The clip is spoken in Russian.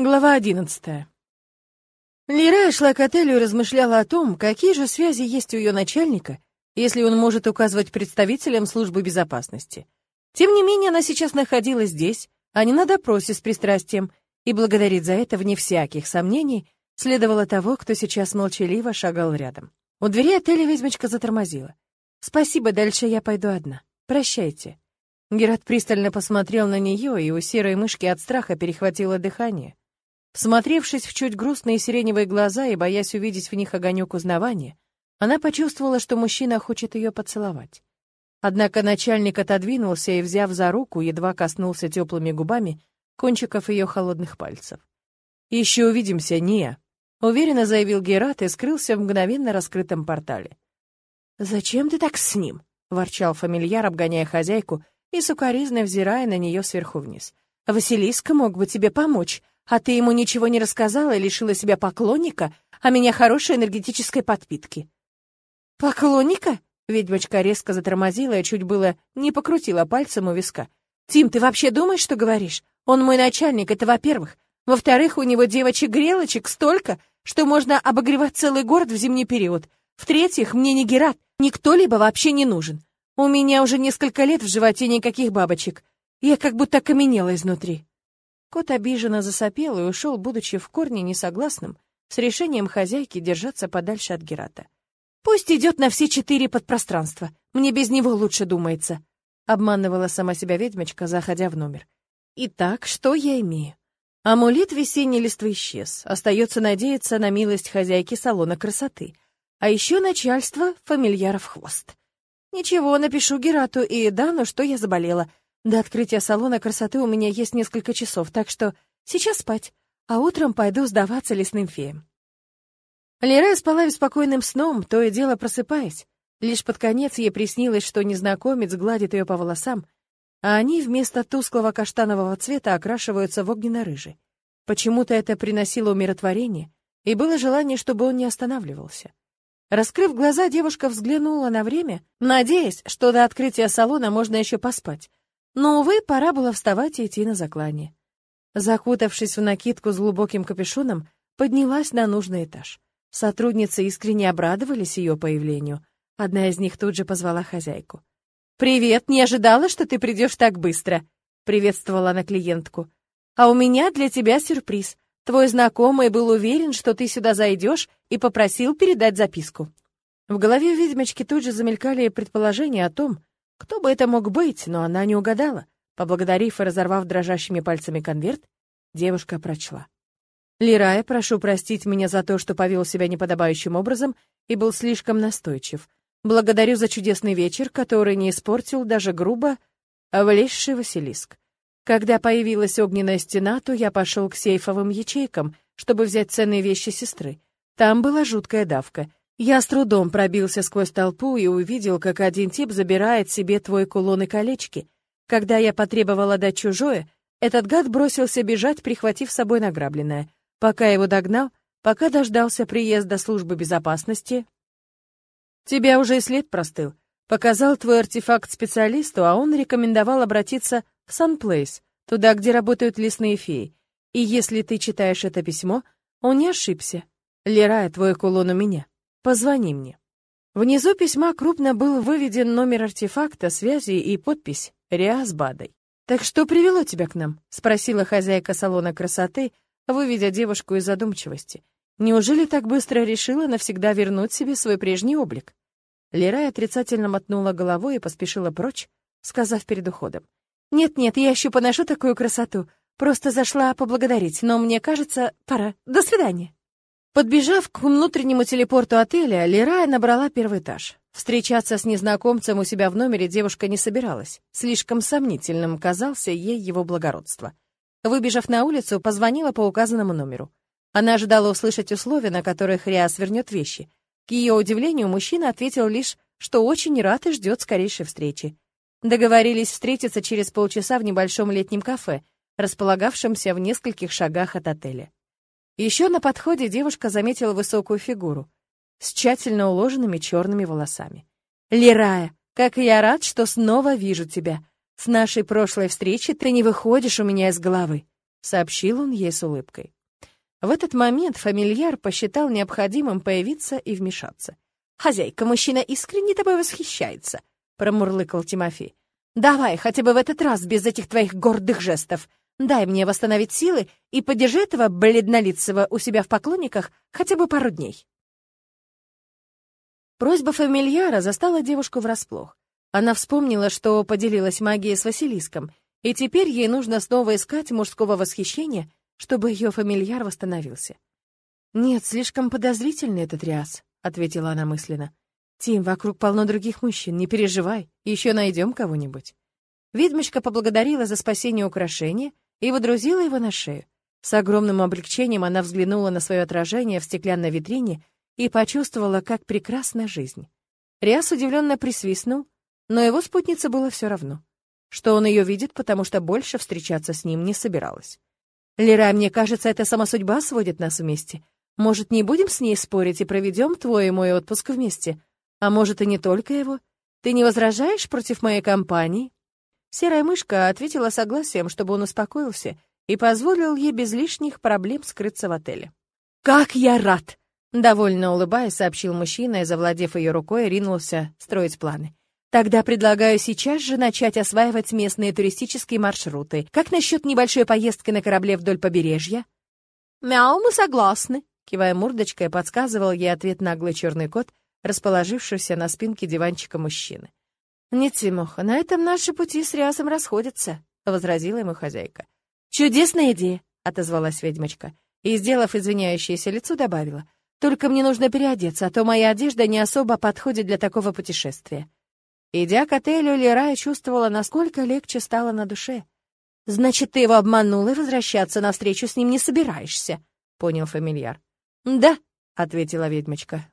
Глава одиннадцатая. Лира шла к отелю и размышляла о том, какие же связи есть у ее начальника, если он может указывать представителям службы безопасности. Тем не менее, она сейчас находилась здесь, а не на допросе с пристрастием, и благодарить за это, вне всяких сомнений, следовало того, кто сейчас молчаливо шагал рядом. У двери отеля ведьмочка затормозила. «Спасибо, дальше я пойду одна. Прощайте». Герат пристально посмотрел на нее, и у серой мышки от страха перехватило дыхание. Всмотревшись в чуть грустные сиреневые глаза и боясь увидеть в них огонек узнавания, она почувствовала, что мужчина хочет ее поцеловать. Однако начальник отодвинулся и, взяв за руку, едва коснулся теплыми губами кончиков ее холодных пальцев. «Еще увидимся, Ния», — уверенно заявил Герат и скрылся в мгновенно раскрытом портале. «Зачем ты так с ним?» — ворчал фамильяр, обгоняя хозяйку и сукоризно взирая на нее сверху вниз. «Василиска мог бы тебе помочь, а ты ему ничего не рассказала и лишила себя поклонника, а меня хорошей энергетической подпитки. Поклонника? Ведьмочка резко затормозила и чуть было не покрутила пальцем у виска. Тим, ты вообще думаешь, что говоришь? Он мой начальник, это во-первых. Во-вторых, у него девочек-грелочек столько, что можно обогревать целый город в зимний период. В-третьих, мне не Герат, никто либо вообще не нужен. У меня уже несколько лет в животе никаких бабочек. Я как будто окаменела изнутри. Кот обиженно засопел и ушел, будучи в корне несогласным с решением хозяйки держаться подальше от Герата. «Пусть идет на все четыре подпространства. Мне без него лучше думается», — обманывала сама себя ведьмочка, заходя в номер. «Итак, что я имею?» Амулет весенней листвы исчез. Остается надеяться на милость хозяйки салона красоты. А еще начальство фамильяров хвост. Ничего, напишу Герату и Дану, что я заболела. До открытия салона красоты у меня есть несколько часов, так что сейчас спать, а утром пойду сдаваться лесным феям. Лера спала беспокойным сном, то и дело просыпаясь. Лишь под конец ей приснилось, что незнакомец гладит ее по волосам, а они вместо тусклого каштанового цвета окрашиваются в огненно-рыжий. Почему-то это приносило умиротворение, и было желание, чтобы он не останавливался. Раскрыв глаза, девушка взглянула на время, надеясь, что до открытия салона можно еще поспать. Но, увы, пора было вставать и идти на заклание. Закутавшись в накидку с глубоким капюшоном, поднялась на нужный этаж. Сотрудницы искренне обрадовались ее появлению. Одна из них тут же позвала хозяйку. «Привет, не ожидала, что ты придешь так быстро», — приветствовала она клиентку. «А у меня для тебя сюрприз. Твой знакомый был уверен, что ты сюда зайдешь, и попросил передать записку». В голове ведьмочки тут же замелькали предположения о том, кто бы это мог быть, но она не угадала. Поблагодарив и разорвав дрожащими пальцами конверт, девушка прочла. «Лирая, прошу простить меня за то, что повел себя неподобающим образом и был слишком настойчив. Благодарю за чудесный вечер, который не испортил даже грубо влезший Василиск. Когда появилась огненная стена, то я пошел к сейфовым ячейкам, чтобы взять ценные вещи сестры. Там была жуткая давка. Я с трудом пробился сквозь толпу и увидел, как один тип забирает себе твой кулон и колечки. Когда я потребовала дать чужое, этот гад бросился бежать, прихватив с собой награбленное. Пока его догнал, пока дождался приезда службы безопасности... Тебя уже и след простыл. Показал твой артефакт специалисту, а он рекомендовал обратиться в Санплейс, туда, где работают лесные феи. И если ты читаешь это письмо, он не ошибся. Лерая, твой кулон у меня. Позвони мне». Внизу письма крупно был выведен номер артефакта, связи и подпись «Риас Бадой». «Так что привело тебя к нам?» — спросила хозяйка салона красоты, выведя девушку из задумчивости. «Неужели так быстро решила навсегда вернуть себе свой прежний облик?» Лерай отрицательно мотнула головой и поспешила прочь, сказав перед уходом. «Нет-нет, я еще поношу такую красоту. Просто зашла поблагодарить, но мне кажется, пора. До свидания». Подбежав к внутреннему телепорту отеля, Лерая набрала первый этаж. Встречаться с незнакомцем у себя в номере девушка не собиралась. Слишком сомнительным казался ей его благородство. Выбежав на улицу, позвонила по указанному номеру. Она ожидала услышать условия, на которых Риас вернет вещи. К ее удивлению, мужчина ответил лишь, что очень рад и ждет скорейшей встречи. Договорились встретиться через полчаса в небольшом летнем кафе, располагавшемся в нескольких шагах от отеля. Еще на подходе девушка заметила высокую фигуру с тщательно уложенными черными волосами. «Лирая, как я рад, что снова вижу тебя. С нашей прошлой встречи ты не выходишь у меня из головы». — сообщил он ей с улыбкой. В этот момент фамильяр посчитал необходимым появиться и вмешаться. «Хозяйка, мужчина искренне тобой восхищается», — промурлыкал Тимофей. «Давай, хотя бы в этот раз без этих твоих гордых жестов. Дай мне восстановить силы и подержи этого бледнолицего у себя в поклонниках хотя бы пару дней». Просьба фамильяра застала девушку врасплох. Она вспомнила, что поделилась магией с Василиском, и теперь ей нужно снова искать мужского восхищения, чтобы ее фамильяр восстановился. «Нет, слишком подозрительный этот ряс», — ответила она мысленно. «Тим, вокруг полно других мужчин, не переживай, еще найдем кого-нибудь». Ведьмочка поблагодарила за спасение украшения и водрузила его на шею. С огромным облегчением она взглянула на свое отражение в стеклянной витрине и почувствовала, как прекрасна жизнь. Риас удивленно присвистнул, но его спутнице было все равно, что он ее видит, потому что больше встречаться с ним не собиралась. «Лера, мне кажется, это сама судьба сводит нас вместе. Может, не будем с ней спорить и проведем твой и мой отпуск вместе? А может, и не только его? Ты не возражаешь против моей компании?» Серая мышка ответила согласием, чтобы он успокоился и позволил ей без лишних проблем скрыться в отеле. «Как я рад!» Довольно улыбаясь, сообщил мужчина и, завладев ее рукой, ринулся строить планы. Тогда предлагаю сейчас же начать осваивать местные туристические маршруты. Как насчет небольшой поездки на корабле вдоль побережья? Мяу, мы согласны, кивая мордочкой, подсказывал ей ответ наглый черный кот, расположившийся на спинке диванчика мужчины. «Нет, Тимоха, на этом наши пути с Рясом расходятся», — возразила ему хозяйка. «Чудесная идея», — отозвалась ведьмочка, и, сделав извиняющееся лицо, добавила. «Только мне нужно переодеться, а то моя одежда не особо подходит для такого путешествия». Идя к отелю, Лерая чувствовала, насколько легче стало на душе. «Значит, ты его обманул и возвращаться навстречу с ним не собираешься», — понял фамильяр. «Да», — ответила ведьмочка.